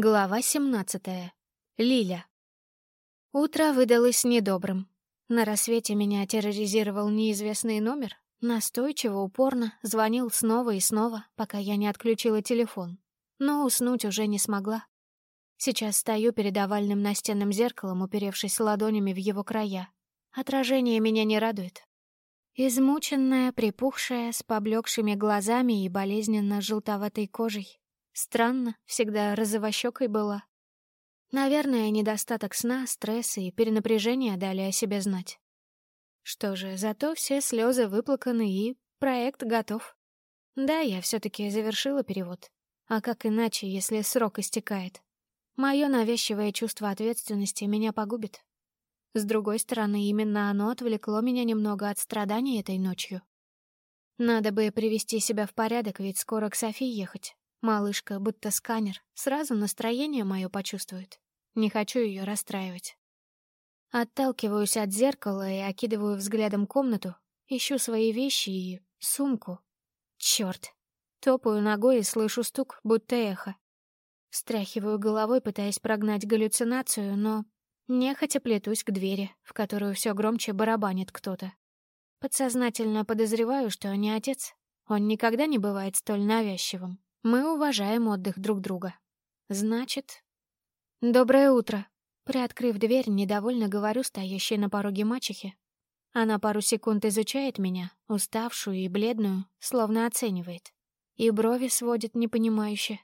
Глава 17. Лиля. Утро выдалось недобрым. На рассвете меня терроризировал неизвестный номер. Настойчиво, упорно звонил снова и снова, пока я не отключила телефон. Но уснуть уже не смогла. Сейчас стою перед овальным настенным зеркалом, уперевшись ладонями в его края. Отражение меня не радует. Измученная, припухшая, с поблекшими глазами и болезненно желтоватой кожей, Странно, всегда розовощекой была. Наверное, недостаток сна, стресса и перенапряжения дали о себе знать. Что же, зато все слезы выплаканы и проект готов. Да, я все-таки завершила перевод. А как иначе, если срок истекает? Мое навязчивое чувство ответственности меня погубит. С другой стороны, именно оно отвлекло меня немного от страданий этой ночью. Надо бы привести себя в порядок, ведь скоро к Софии ехать. Малышка, будто сканер, сразу настроение мое почувствует. Не хочу ее расстраивать. Отталкиваюсь от зеркала и окидываю взглядом комнату, ищу свои вещи и сумку. Черт! Топаю ногой и слышу стук, будто эхо. Встряхиваю головой, пытаясь прогнать галлюцинацию, но нехотя плетусь к двери, в которую все громче барабанит кто-то. Подсознательно подозреваю, что не отец. Он никогда не бывает столь навязчивым. Мы уважаем отдых друг друга. Значит... Доброе утро. Приоткрыв дверь, недовольно говорю стоящей на пороге мачехе. Она пару секунд изучает меня, уставшую и бледную, словно оценивает. И брови сводит непонимающе.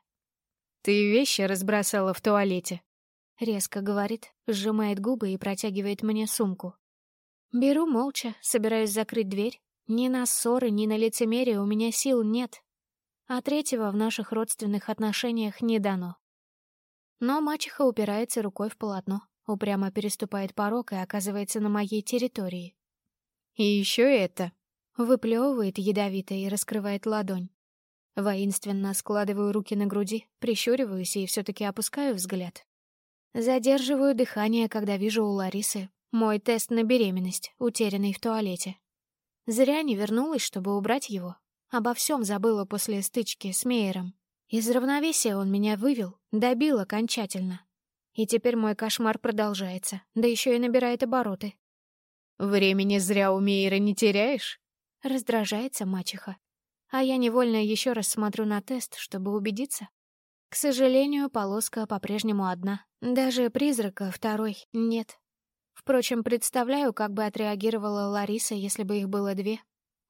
«Ты вещи разбросала в туалете», — резко говорит, сжимает губы и протягивает мне сумку. Беру молча, собираюсь закрыть дверь. Ни на ссоры, ни на лицемерие у меня сил нет, а третьего в наших родственных отношениях не дано. Но мачеха упирается рукой в полотно, упрямо переступает порог и оказывается на моей территории. «И еще это!» Выплевывает ядовито и раскрывает ладонь. Воинственно складываю руки на груди, прищуриваюсь и все таки опускаю взгляд. Задерживаю дыхание, когда вижу у Ларисы мой тест на беременность, утерянный в туалете. Зря не вернулась, чтобы убрать его, Обо всем забыла после стычки с Мейером. Из равновесия он меня вывел, добил окончательно. И теперь мой кошмар продолжается, да еще и набирает обороты. «Времени зря у Мейера не теряешь?» Раздражается мачеха. А я невольно еще раз смотрю на тест, чтобы убедиться. К сожалению, полоска по-прежнему одна. Даже призрака второй нет. Впрочем, представляю, как бы отреагировала Лариса, если бы их было две.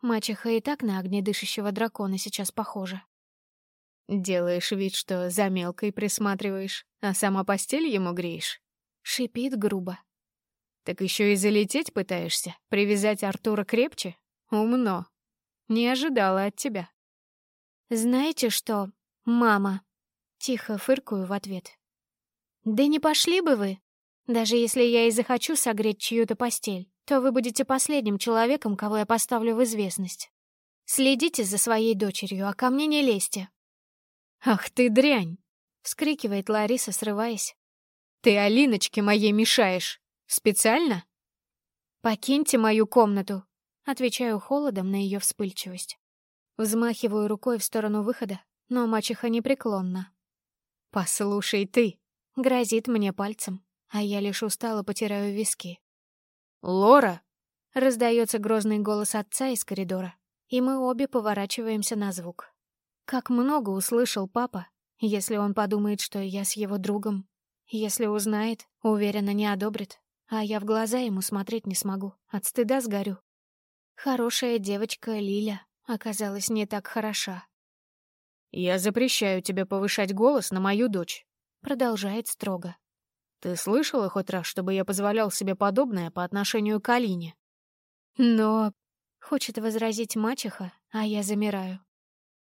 Мачеха и так на огнедышащего дракона сейчас похожа. «Делаешь вид, что за мелкой присматриваешь, а сама постель ему греешь?» Шипит грубо. «Так еще и залететь пытаешься? Привязать Артура крепче? Умно. Не ожидала от тебя». «Знаете что, мама?» Тихо фыркую в ответ. «Да не пошли бы вы, даже если я и захочу согреть чью-то постель то вы будете последним человеком, кого я поставлю в известность. Следите за своей дочерью, а ко мне не лезьте». «Ах ты дрянь!» — вскрикивает Лариса, срываясь. «Ты Алиночке моей мешаешь. Специально?» «Покиньте мою комнату», — отвечаю холодом на ее вспыльчивость. Взмахиваю рукой в сторону выхода, но мачеха непреклонна. «Послушай ты», — грозит мне пальцем, а я лишь устало потираю виски. «Лора!» — раздается грозный голос отца из коридора, и мы обе поворачиваемся на звук. Как много услышал папа, если он подумает, что я с его другом. Если узнает, уверенно не одобрит, а я в глаза ему смотреть не смогу, от стыда сгорю. Хорошая девочка Лиля оказалась не так хороша. «Я запрещаю тебе повышать голос на мою дочь», — продолжает строго. Ты слышала хоть раз, чтобы я позволял себе подобное по отношению к Алине? Но... Хочет возразить мачеха, а я замираю.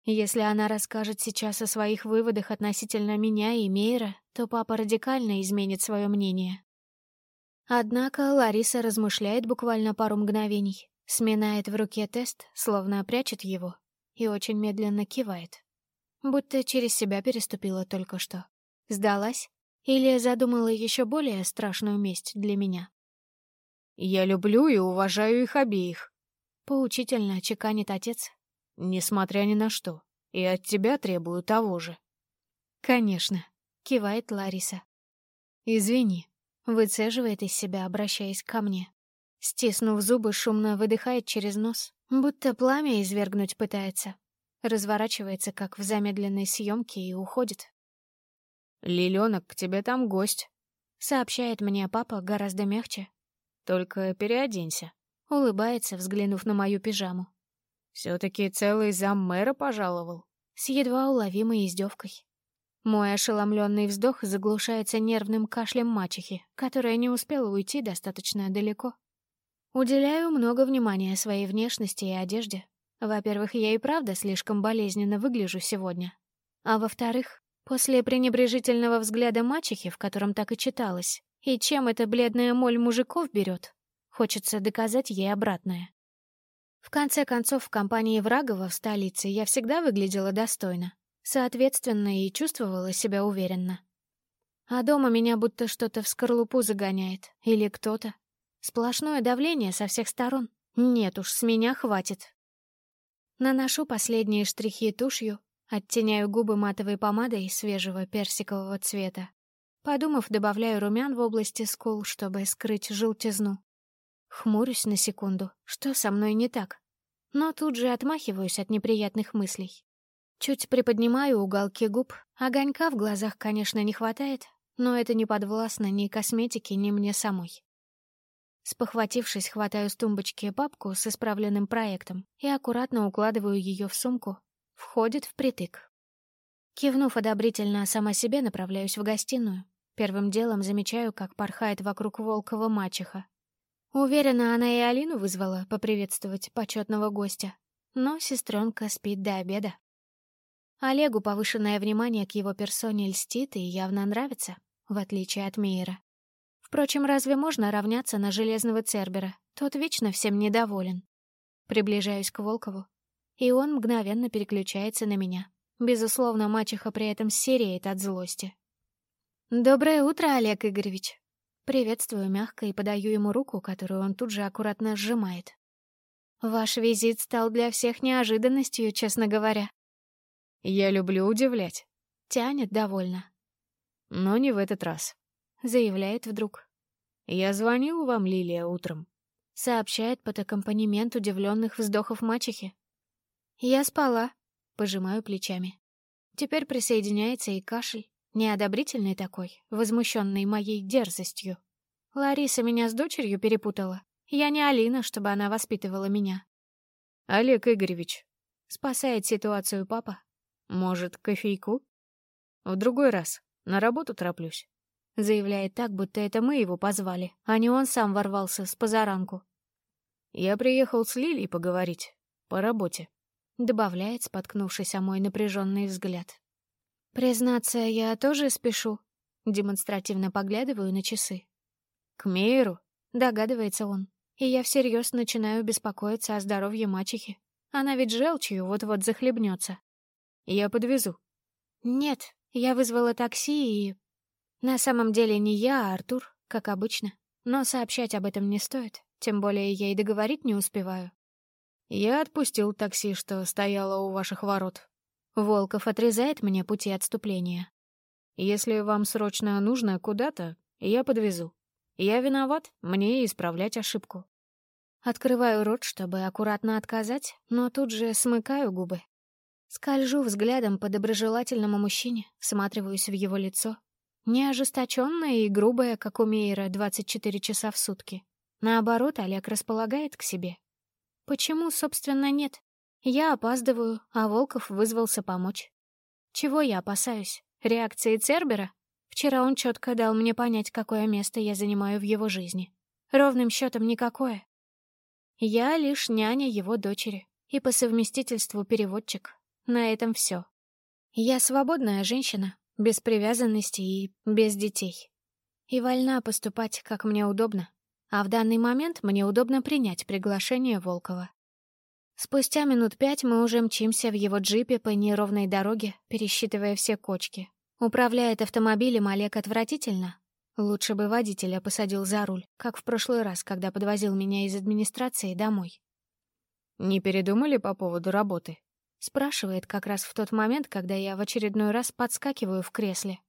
Если она расскажет сейчас о своих выводах относительно меня и Мейра, то папа радикально изменит свое мнение. Однако Лариса размышляет буквально пару мгновений, сминает в руке тест, словно прячет его, и очень медленно кивает. Будто через себя переступила только что. Сдалась или задумала еще более страшную месть для меня? «Я люблю и уважаю их обеих», — поучительно чеканит отец. «Несмотря ни на что. И от тебя требую того же». «Конечно». — кивает Лариса. «Извини», — выцеживает из себя, обращаясь ко мне. Стиснув зубы, шумно выдыхает через нос, будто пламя извергнуть пытается. Разворачивается, как в замедленной съемке, и уходит. «Лилёнок, к тебе там гость», — сообщает мне папа гораздо мягче. «Только переоденься», — улыбается, взглянув на мою пижаму. все таки целый зам мэра пожаловал», с едва уловимой издевкой. Мой ошеломленный вздох заглушается нервным кашлем мачехи, которая не успела уйти достаточно далеко. Уделяю много внимания своей внешности и одежде. Во-первых, я и правда слишком болезненно выгляжу сегодня. А во-вторых, после пренебрежительного взгляда мачехи, в котором так и читалось, и чем эта бледная моль мужиков берет, хочется доказать ей обратное. В конце концов, в компании Врагова в столице я всегда выглядела достойно. Соответственно, и чувствовала себя уверенно. А дома меня будто что-то в скорлупу загоняет. Или кто-то. Сплошное давление со всех сторон. Нет уж, с меня хватит. Наношу последние штрихи тушью, оттеняю губы матовой помадой свежего персикового цвета. Подумав, добавляю румян в области скул, чтобы скрыть желтизну. Хмурюсь на секунду. Что со мной не так? Но тут же отмахиваюсь от неприятных мыслей. Чуть приподнимаю уголки губ. Огонька в глазах, конечно, не хватает, но это не подвластно ни косметике, ни мне самой. Спохватившись, хватаю с тумбочки папку с исправленным проектом и аккуратно укладываю ее в сумку. Входит впритык. Кивнув одобрительно сама себе, направляюсь в гостиную. Первым делом замечаю, как порхает вокруг Волкова мачеха. Уверена, она и Алину вызвала поприветствовать почетного гостя. Но сестренка спит до обеда. Олегу повышенное внимание к его персоне льстит и явно нравится, в отличие от Мейера. Впрочем, разве можно равняться на Железного Цербера? Тот вечно всем недоволен. Приближаюсь к Волкову, и он мгновенно переключается на меня. Безусловно, мачеха при этом сереет от злости. «Доброе утро, Олег Игоревич!» Приветствую мягко и подаю ему руку, которую он тут же аккуратно сжимает. «Ваш визит стал для всех неожиданностью, честно говоря». «Я люблю удивлять», — тянет довольно. «Но не в этот раз», — заявляет вдруг. «Я звонил вам, Лилия, утром», — сообщает под аккомпанемент удивленных вздохов мачехи. «Я спала», — пожимаю плечами. Теперь присоединяется и кашель, неодобрительный такой, возмущенный моей дерзостью. Лариса меня с дочерью перепутала. Я не Алина, чтобы она воспитывала меня. «Олег Игоревич», — спасает ситуацию папа, «Может, кофейку?» «В другой раз. На работу тороплюсь». Заявляет так, будто это мы его позвали, а не он сам ворвался с позаранку. «Я приехал с Лилией поговорить. По работе», — добавляет, споткнувшись о мой напряженный взгляд. «Признаться, я тоже спешу». Демонстративно поглядываю на часы. «К Мейеру?» — догадывается он. И я всерьез начинаю беспокоиться о здоровье мачехи. Она ведь желчью вот-вот захлебнется. Я подвезу». «Нет, я вызвала такси и...» На самом деле не я, а Артур, как обычно. Но сообщать об этом не стоит, тем более я и договорить не успеваю. Я отпустил такси, что стояло у ваших ворот. Волков отрезает мне пути отступления. Если вам срочно нужно куда-то, я подвезу. Я виноват, мне исправлять ошибку. Открываю рот, чтобы аккуратно отказать, но тут же смыкаю губы. Скольжу взглядом по доброжелательному мужчине, всматриваюсь в его лицо. Не ожесточенное и грубое, как у Мейера, 24 часа в сутки. Наоборот, Олег располагает к себе. Почему, собственно, нет? Я опаздываю, а Волков вызвался помочь. Чего я опасаюсь? Реакции Цербера? Вчера он четко дал мне понять, какое место я занимаю в его жизни. Ровным счетом никакое. Я лишь няня его дочери и по совместительству переводчик, на этом все. Я свободная женщина, без привязанности и без детей. И вольна поступать, как мне удобно. А в данный момент мне удобно принять приглашение Волкова. Спустя минут пять мы уже мчимся в его джипе по неровной дороге, пересчитывая все кочки. Управляет автомобилем Олег отвратительно. Лучше бы водителя посадил за руль, как в прошлый раз, когда подвозил меня из администрации домой. «Не передумали по поводу работы?» Спрашивает как раз в тот момент, когда я в очередной раз подскакиваю в кресле.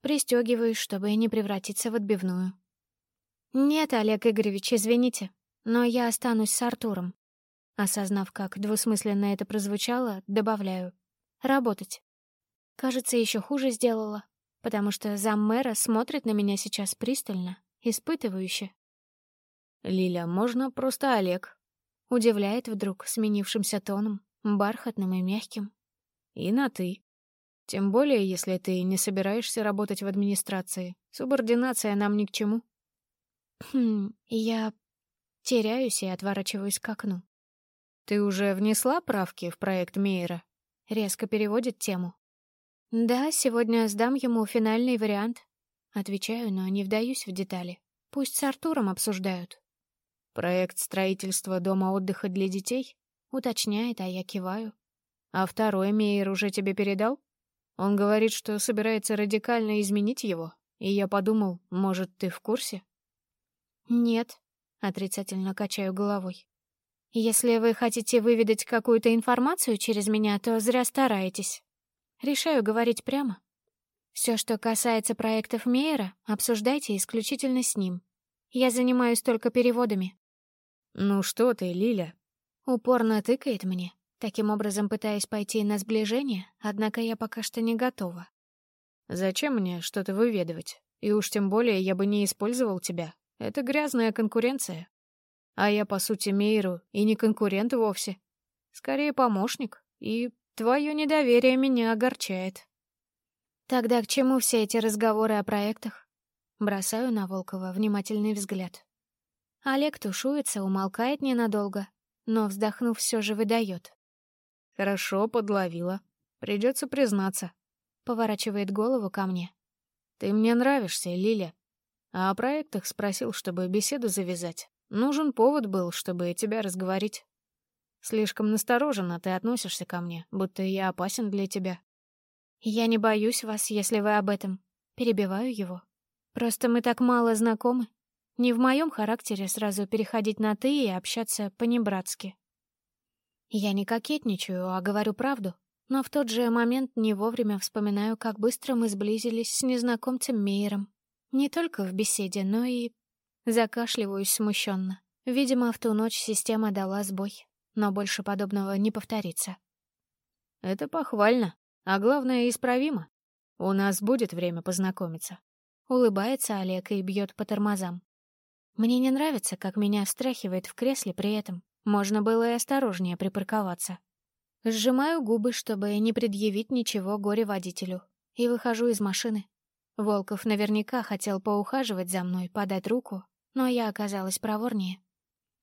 Пристегиваюсь, чтобы не превратиться в отбивную. «Нет, Олег Игоревич, извините, но я останусь с Артуром». Осознав, как двусмысленно это прозвучало, добавляю. «Работать». Кажется, еще хуже сделала, потому что заммэра смотрит на меня сейчас пристально, испытывающе. «Лиля, можно просто Олег?» Удивляет вдруг сменившимся тоном, бархатным и мягким. «И на «ты». Тем более, если ты не собираешься работать в администрации. Субординация нам ни к чему». «Хм, я теряюсь и отворачиваюсь к окну. «Ты уже внесла правки в проект Мейера?» Резко переводит тему. «Да, сегодня сдам ему финальный вариант». Отвечаю, но не вдаюсь в детали. Пусть с Артуром обсуждают. «Проект строительства дома отдыха для детей?» Уточняет, а я киваю. «А второй Мейер уже тебе передал? Он говорит, что собирается радикально изменить его, и я подумал, может, ты в курсе?» «Нет», — отрицательно качаю головой. «Если вы хотите выведать какую-то информацию через меня, то зря стараетесь. Решаю говорить прямо. Все, что касается проектов Мейера, обсуждайте исключительно с ним. Я занимаюсь только переводами. «Ну что ты, Лиля?» Упорно тыкает мне, таким образом пытаясь пойти на сближение, однако я пока что не готова. «Зачем мне что-то выведывать? И уж тем более я бы не использовал тебя. Это грязная конкуренция. А я, по сути, Мейру и не конкурент вовсе. Скорее, помощник. И твое недоверие меня огорчает». «Тогда к чему все эти разговоры о проектах?» Бросаю на Волкова внимательный взгляд. Олег тушуется, умолкает ненадолго, но, вздохнув, все же выдает. «Хорошо, подловила. Придется признаться». Поворачивает голову ко мне. «Ты мне нравишься, Лиля. А о проектах спросил, чтобы беседу завязать. Нужен повод был, чтобы тебя разговорить. Слишком настороженно ты относишься ко мне, будто я опасен для тебя». «Я не боюсь вас, если вы об этом». Перебиваю его. «Просто мы так мало знакомы, не в моем характере сразу переходить на «ты» и общаться по-небратски. Я не кокетничаю, а говорю правду, но в тот же момент не вовремя вспоминаю, как быстро мы сблизились с незнакомцем Мейером. Не только в беседе, но и... Закашливаюсь смущенно. Видимо, в ту ночь система дала сбой, но больше подобного не повторится. Это похвально, а главное, исправимо. У нас будет время познакомиться. Улыбается Олег и бьет по тормозам. Мне не нравится, как меня встряхивает в кресле при этом. Можно было и осторожнее припарковаться. Сжимаю губы, чтобы не предъявить ничего горе-водителю, и выхожу из машины. Волков наверняка хотел поухаживать за мной, подать руку, но я оказалась проворнее.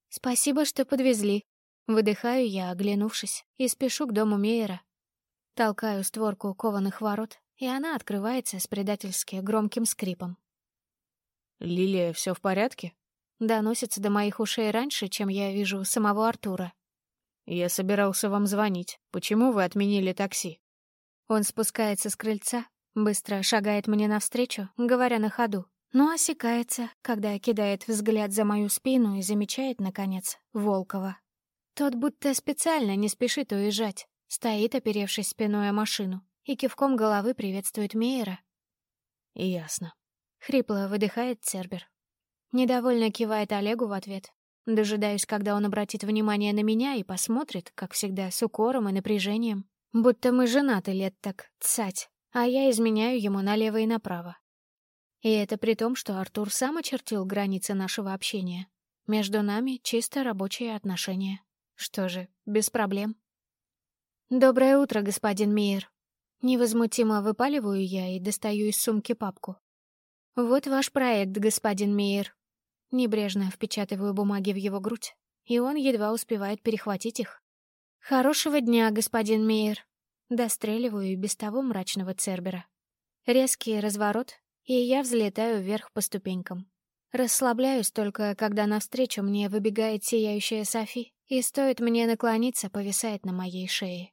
«Спасибо, что подвезли». Выдыхаю я, оглянувшись, и спешу к дому Мейера. Толкаю створку кованых ворот, и она открывается с предательски громким скрипом. «Лилия, все в порядке?» Доносится до моих ушей раньше, чем я вижу самого Артура. «Я собирался вам звонить. Почему вы отменили такси?» Он спускается с крыльца, быстро шагает мне навстречу, говоря на ходу, но осекается, когда кидает взгляд за мою спину и замечает, наконец, Волкова. Тот будто специально не спешит уезжать, стоит, оперевшись спиной о машину, и кивком головы приветствует Мейера. «Ясно», — хрипло выдыхает Цербер. Недовольно кивает Олегу в ответ. Дожидаюсь, когда он обратит внимание на меня и посмотрит, как всегда, с укором и напряжением. Будто мы женаты лет так, цать, а я изменяю ему налево и направо. И это при том, что Артур сам очертил границы нашего общения. Между нами чисто рабочие отношения. Что же, без проблем. «Доброе утро, господин Мейер». Невозмутимо выпаливаю я и достаю из сумки папку. «Вот ваш проект, господин Мейер. Небрежно впечатываю бумаги в его грудь, и он едва успевает перехватить их. «Хорошего дня, господин Мейер!» Достреливаю и без того мрачного Цербера. Резкий разворот, и я взлетаю вверх по ступенькам. Расслабляюсь только, когда навстречу мне выбегает сияющая Софи, и стоит мне наклониться, повисает на моей шее.